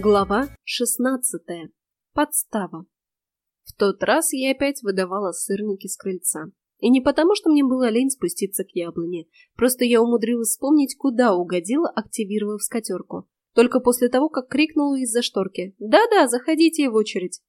Глава 16. Подстава. В тот раз я опять выдавала сырники с крыльца. И не потому, что мне было лень спуститься к яблоне. Просто я умудрилась вспомнить, куда угодила, активировав скатерку. Только после того, как крикнула из-за шторки «Да-да, заходите в очередь!».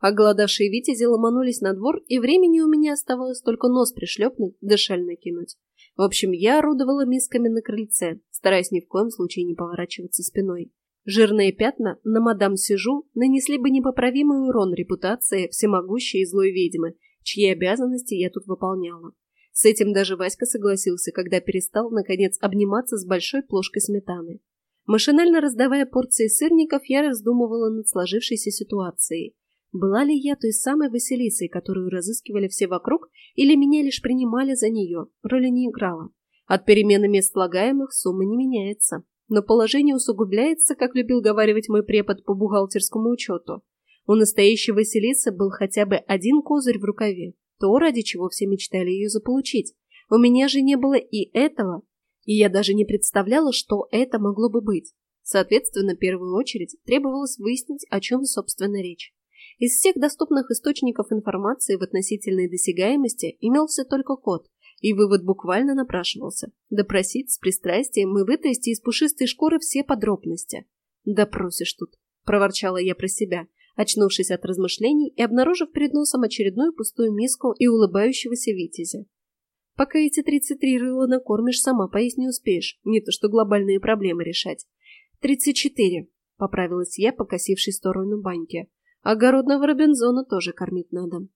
Оголодавшие витязи ломанулись на двор, и времени у меня оставалось только нос пришлепнуть да шаль накинуть. В общем, я орудовала мисками на крыльце, стараясь ни в коем случае не поворачиваться спиной. Жирные пятна на мадам Сижу нанесли бы непоправимый урон репутации всемогущей и злой ведьмы, чьи обязанности я тут выполняла. С этим даже Васька согласился, когда перестал, наконец, обниматься с большой плошкой сметаны. Машинально раздавая порции сырников, я раздумывала над сложившейся ситуацией. Была ли я той самой Василисой, которую разыскивали все вокруг, или меня лишь принимали за нее, роли не играла? От перемены мест слагаемых сумма не меняется, но положение усугубляется, как любил говаривать мой препод по бухгалтерскому учету. У настоящей Василисы был хотя бы один козырь в рукаве, то, ради чего все мечтали ее заполучить. У меня же не было и этого, и я даже не представляла, что это могло бы быть. Соответственно, в первую очередь требовалось выяснить, о чем, собственно, речь. Из всех доступных источников информации в относительной досягаемости имелся только код, и вывод буквально напрашивался. Допросить с пристрастием и вытрясти из пушистой шкуры все подробности. «Допросишь тут», — проворчала я про себя, очнувшись от размышлений и обнаружив перед носом очередную пустую миску и улыбающегося витязя. «Пока эти тридцать три рыла накормишь, сама поесть не успеешь, не то что глобальные проблемы решать». «Тридцать четыре», — поправилась я, покосившись в сторону баньки. Огородного Робинзона тоже кормить надо.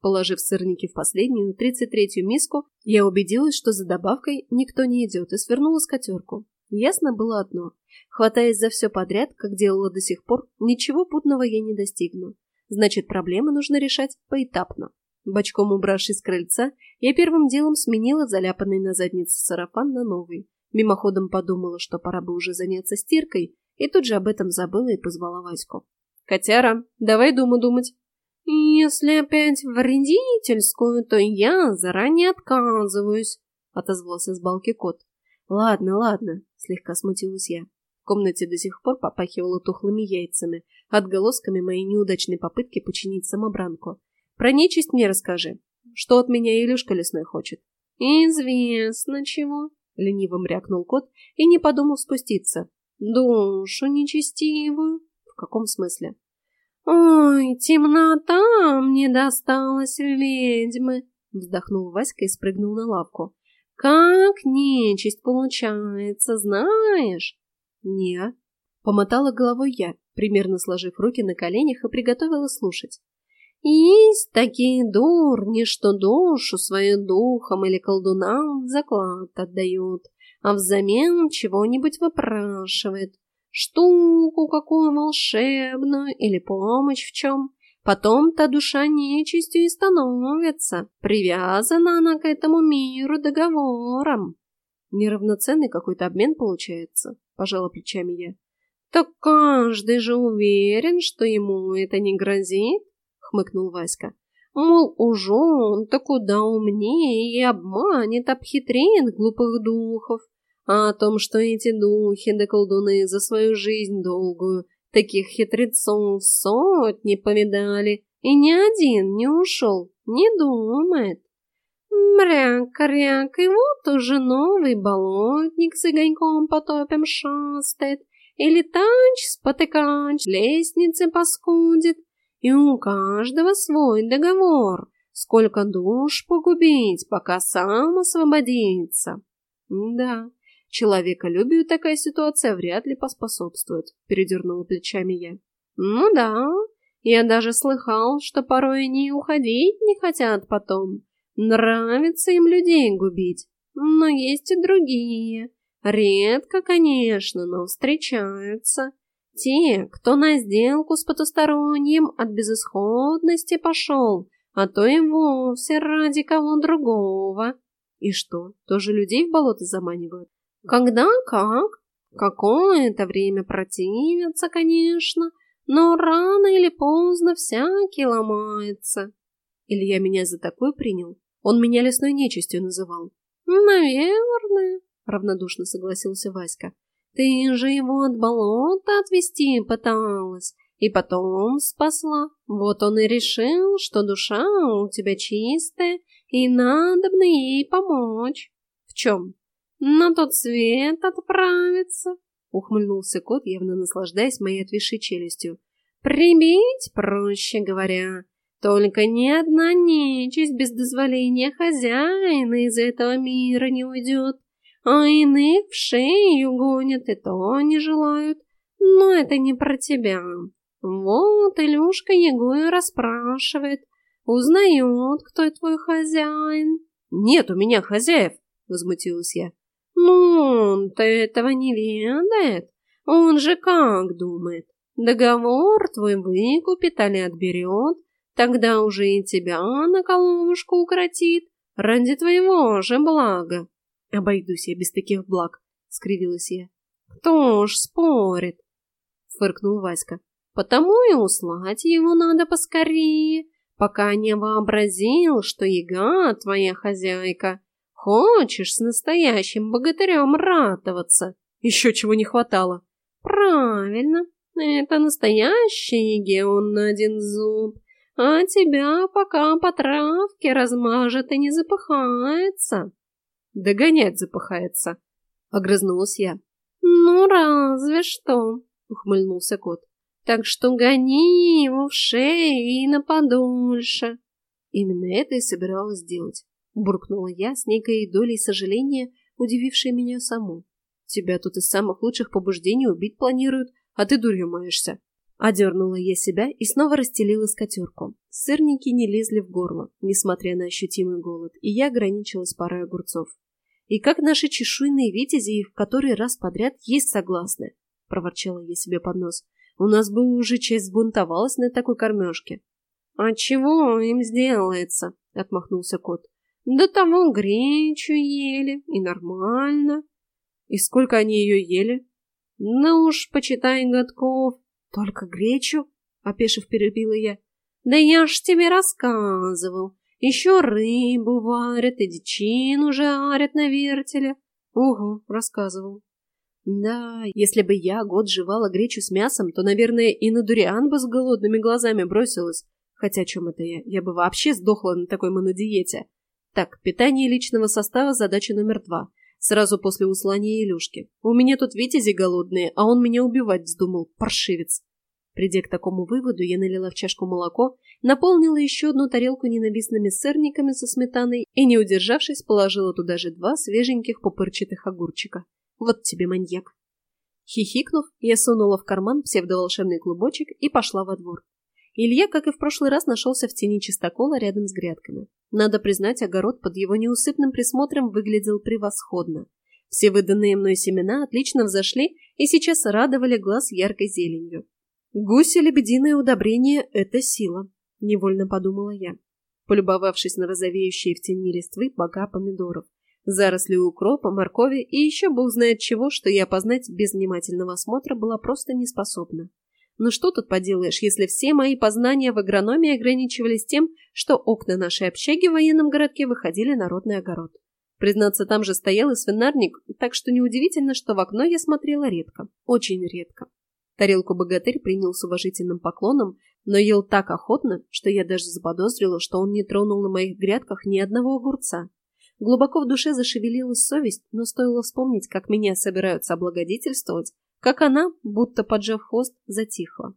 Положив сырники в последнюю, тридцать третью миску, я убедилась, что за добавкой никто не идет, и свернула скатерку. Ясно было одно. Хватаясь за все подряд, как делала до сих пор, ничего путного я не достигну. Значит, проблемы нужно решать поэтапно. Бочком убравшись с крыльца, я первым делом сменила заляпанный на заднице сарафан на новый. Мимоходом подумала, что пора бы уже заняться стиркой, и тут же об этом забыла и позвала Ваську. Котяра, давай думу думать. Если опять в вредительскую, то я заранее отказываюсь, отозвался с балки кот. Ладно, ладно, слегка смутилась я. В комнате до сих пор попахивало тухлыми яйцами, отголосками моей неудачной попытки починить самобранку. Про нечисть мне расскажи. Что от меня Илюшка лесной хочет? Известно чего, лениво мрякнул кот и не подумал спуститься. Душу нечестивую каком смысле? «Ой, темнота мне досталась ведьмы!» Вздохнул Васька и спрыгнул на лавку. «Как нечисть получается, знаешь?» «Не». Помотала головой я, примерно сложив руки на коленях и приготовила слушать. «Есть такие дурни, что душу свою духом или колдунам в заклад отдают, а взамен чего-нибудь выпрашивает штуку какую волшебную или помощь в чем. Потом та душа нечистью и становится. Привязана она к этому миру договором. Неравноценный какой-то обмен получается, пожала плечами я. Так каждый же уверен, что ему это не грозит, хмыкнул Васька. Мол, уж он-то куда умнее и обманет, обхитрит глупых духов. А о том, что эти духи да колдуны за свою жизнь долгую таких хитрецов сотни повидали, и ни один не ушел, не думает. Мряк-ряк, и вот уже новый болотник с огоньком потопем шастает, или тач-спотыкач лестницы паскудит, и у каждого свой договор, сколько душ погубить, пока сам освободится. Да, Человеколюбию такая ситуация вряд ли поспособствует, передернула плечами я. Ну да, я даже слыхал, что порой они уходить не хотят потом. Нравится им людей губить. Но есть и другие. Редко, конечно, но встречаются. Те, кто на сделку с потусторонним от безысходности пошел, а то и вовсе ради кого другого. И что, тоже людей в болото заманивают? Когда как? Какое-то время противятся, конечно, но рано или поздно всякий ломается. Илья меня за такой принял. Он меня лесной нечистью называл. Наверное, равнодушно согласился Васька. Ты же его от болота отвести пыталась и потом спасла. Вот он и решил, что душа у тебя чистая, и надо бы ей помочь. В чем? На тот свет отправиться, ухмыльнулся кот, явно наслаждаясь моей отвисшей челюстью. Прибить, проще говоря. Только ни одна нечисть без дозволения хозяина из этого мира не уйдет, а иных в шею гонят и то не желают. Но это не про тебя. Вот Илюшка его и расспрашивает, узнает, кто твой хозяин. Нет у меня хозяев, возмутилась я. Ну, он-то этого не ведает. Он же как думает? Договор твой выкупит или отберет, тогда уже и тебя на колонушку укротит, ради твоего же блага. Обойдусь я без таких благ, скривилась я. Кто ж спорит? Фыркнул Васька. Потому и услать его надо поскорее, пока не вообразил, что яга твоя хозяйка. Хочешь с настоящим богатырем ратоваться? Еще чего не хватало. Правильно, это настоящий яге он на один зуб, а тебя пока по травке размажет и не запыхается. Догонять запыхается, огрызнулась я. Ну, разве что, ухмыльнулся кот. Так что гони его в шею и на подольше. Именно это и собиралась сделать. Буркнула я с некой долей сожаления, удивившей меня саму. Тебя тут из самых лучших побуждений убить планируют, а ты дурью маешься. Одернула я себя и снова расстелила скатерку. Сырники не лезли в горло, несмотря на ощутимый голод, и я ограничилась парой огурцов. И как наши чешуйные витязи в который раз подряд есть согласны, проворчала я себе под нос. У нас бы уже часть сбунтовалась на такой кормежке. — А чего им сделается? — отмахнулся кот. — До того гречу ели, и нормально. — И сколько они ее ели? — Ну уж, почитай годков. — Только гречу? — опешив перебила я. — Да я ж тебе рассказывал. Еще рыбу варят и дичину жарят на вертеле. — Угу, рассказывал. Да, если бы я год жевала гречу с мясом, то, наверное, и на дуриан бы с голодными глазами бросилась. Хотя, чем это я? Я бы вообще сдохла на такой монодиете. Так, питание личного состава – задача номер два. Сразу после услания Илюшки. У меня тут витязи голодные, а он меня убивать вздумал, паршивец. Придя к такому выводу, я налила в чашку молоко, наполнила еще одну тарелку ненавистными сырниками со сметаной и, не удержавшись, положила туда же два свеженьких пупырчатых огурчика. Вот тебе маньяк. Хихикнув, я сунула в карман псевдоволшебный клубочек и пошла во двор. Илья, как и в прошлый раз, нашелся в тени чистокола рядом с грядками. Надо признать, огород под его неусыпным присмотром выглядел превосходно. Все выданные мной семена отлично взошли и сейчас радовали глаз яркой зеленью. Гуси-лебединое удобрение — это сила, — невольно подумала я, полюбовавшись на розовеющие в тени листвы бога помидоров заросли укропа, моркови и еще бог знает чего, что я опознать без внимательного осмотра была просто не способна. Но что тут поделаешь, если все мои познания в агрономии ограничивались тем, что окна нашей общаги в военном городке выходили на родный огород. Признаться, там же стоял и свинарник, так что неудивительно, что в окно я смотрела редко, очень редко. Тарелку богатырь принял с уважительным поклоном, но ел так охотно, что я даже заподозрила, что он не тронул на моих грядках ни одного огурца. Глубоко в душе зашевелилась совесть, но стоило вспомнить, как меня собираются облагодетельствовать, как она, будто поджав хвост, затихла.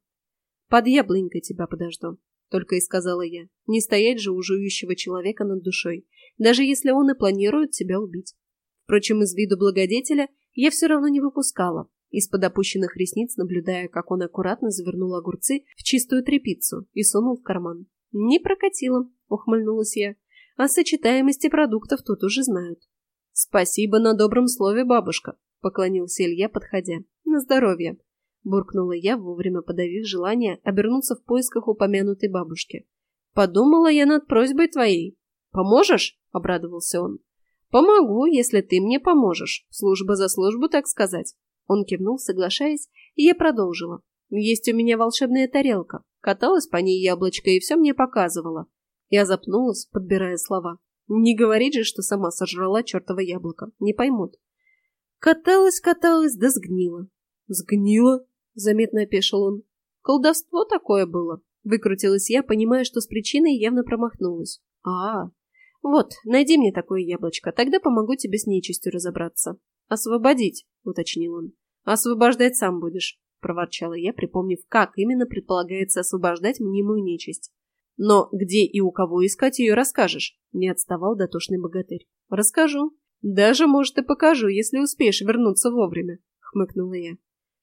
«Под яблонькой тебя подожду», — только и сказала я. «Не стоять же у жующего человека над душой, даже если он и планирует тебя убить». Впрочем, из виду благодетеля я все равно не выпускала, из-под опущенных ресниц наблюдая, как он аккуратно завернул огурцы в чистую тряпицу и сунул в карман. «Не прокатило», — ухмыльнулась я. О сочетаемости продуктов тут уже знают. «Спасибо на добром слове, бабушка», — поклонился Илья, подходя. «На здоровье», — буркнула я, вовремя подавив желание обернуться в поисках упомянутой бабушки. «Подумала я над просьбой твоей. Поможешь?» — обрадовался он. «Помогу, если ты мне поможешь. Служба за службу, так сказать». Он кивнул, соглашаясь, и я продолжила. «Есть у меня волшебная тарелка. Каталась по ней яблочко и все мне показывала. Я запнулась, подбирая слова. Не говорить же, что сама сожрала чертово яблоко. Не поймут. Каталась, каталась, да сгнила. Сгнила? Заметно опешил он. Колдовство такое было. Выкрутилась я, понимая, что с причиной явно промахнулась. А, вот, найди мне такое яблочко, тогда помогу тебе с нечистью разобраться. Освободить, уточнил он. Освобождать сам будешь, проворчала я, припомнив, как именно предполагается освобождать мнимую нечисть. Но где и у кого искать ее расскажешь, не отставал дотошный богатырь. Расскажу. Даже, может, и покажу, если успеешь вернуться вовремя, хмыкнула я.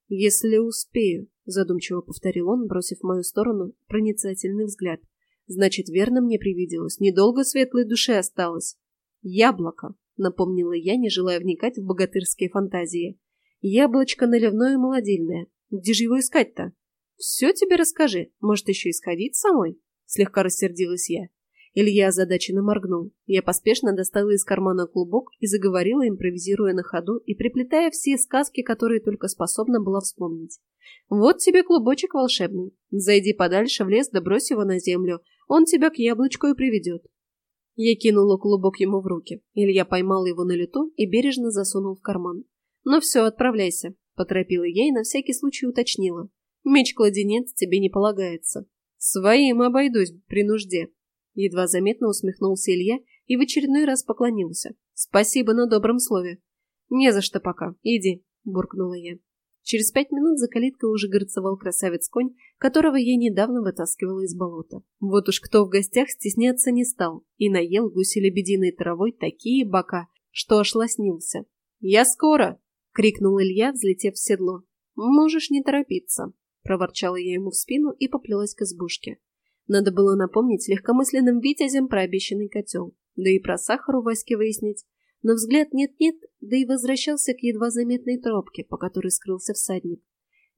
Если успею, задумчиво повторил он, бросив в мою сторону проницательный взгляд. Значит, верно мне привиделось, недолго светлой душе осталось. Яблоко, напомнила я, не желая вникать в богатырские фантазии. Яблочко наливное и молодильное. Где же его искать-то? Все тебе расскажи, может, еще и сходить самой? Слегка рассердилась я. Илья озадаченно моргнул. Я поспешно достала из кармана клубок и заговорила, импровизируя на ходу и приплетая все сказки, которые только способна была вспомнить. «Вот тебе клубочек волшебный. Зайди подальше в лес, да брось его на землю. Он тебя к яблочку и приведет». Я кинула клубок ему в руки. Илья поймал его на лету и бережно засунул в карман. «Ну все, отправляйся», — поторопила я и на всякий случай уточнила. «Меч-кладенец тебе не полагается. Своим обойдусь при нужде». Едва заметно усмехнулся Илья и в очередной раз поклонился. «Спасибо на добром слове». «Не за что пока. Иди», — буркнула я. Через пять минут за калиткой уже горцевал красавец-конь, которого я недавно вытаскивала из болота. Вот уж кто в гостях стесняться не стал и наел гуси-лебединой травой такие бока, что аж лоснился. «Я скоро!» — крикнул Илья, взлетев в седло. «Можешь не торопиться», — проворчала я ему в спину и поплелась к избушке. Надо было напомнить легкомысленным витязям про обещанный котел, да и про сахар у Васьки выяснить. Но взгляд нет-нет, да и возвращался к едва заметной тропке, по которой скрылся всадник.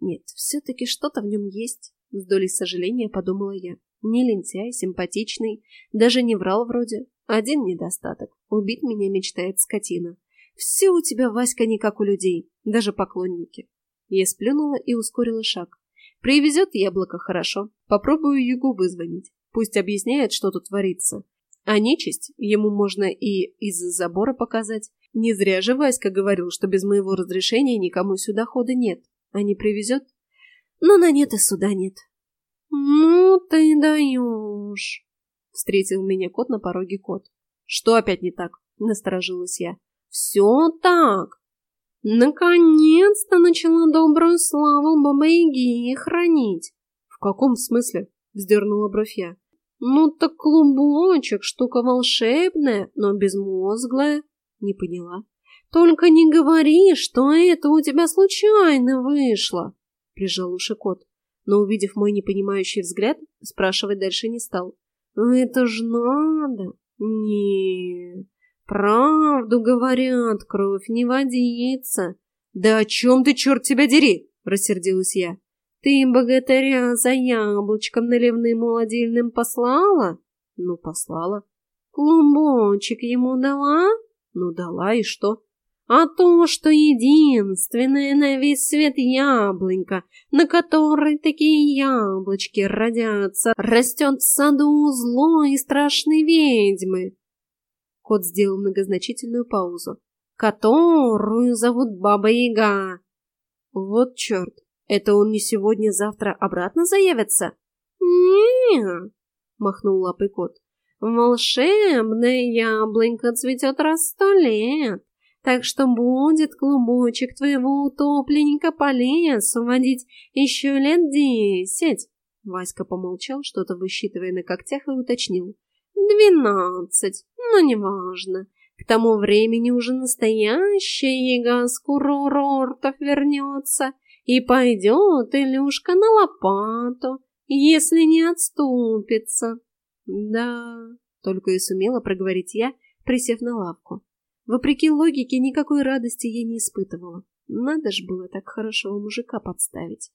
Нет, все-таки что-то в нем есть, с долей сожаления подумала я. Не лентяй, симпатичный, даже не врал вроде. Один недостаток — убить меня мечтает скотина. Все у тебя, Васька, не как у людей, даже поклонники. Я сплюнула и ускорила шаг. Привезет яблоко хорошо. Попробую Югу вызвонить. Пусть объясняет, что тут творится. А нечисть ему можно и из-за забора показать. Не зря же Васька говорил, что без моего разрешения никому сюда хода нет. А не привезет? Но на нет и суда нет. «Ну ты даешь!» Встретил меня кот на пороге кот. «Что опять не так?» — насторожилась я. «Все так. Наконец-то начала добрую славу Баба-Яги хранить. В каком смысле? Вздернула бровь я. Ну так клубочек, штука волшебная, но безмозглая. Не поняла. Только не говори, что это у тебя случайно вышло. Прижал уши кот, но, увидев мой непонимающий взгляд, спрашивать дальше не стал. Это ж надо. Нет. «Правду говорят, кровь не водится». «Да о чем ты, черт тебя дери!» — рассердилась я. «Ты богатыря за яблочком наливным молодильным послала?» «Ну, послала». «Клубочек ему дала?» «Ну, дала, и что?» «А то, что единственное на весь свет яблонька, на которой такие яблочки родятся, растет в саду злой и страшной ведьмы». Кот сделал многозначительную паузу. «Которую зовут Баба-Яга!» «Вот черт! Это он не сегодня-завтра обратно заявится?» не махнул лапой кот. «Волшебная яблонька цветет раз сто лет, так что будет клубочек твоего утопленника по лесу водить еще лет десять». Васька помолчал, что-то высчитывая на когтях, и уточнил. Двенадцать, но неважно. К тому времени уже настоящая яга с курортов вернется и пойдет Илюшка на лопату, если не отступится. Да, только и сумела проговорить я, присев на лавку. Вопреки логике, никакой радости я не испытывала. Надо ж было так хорошего мужика подставить.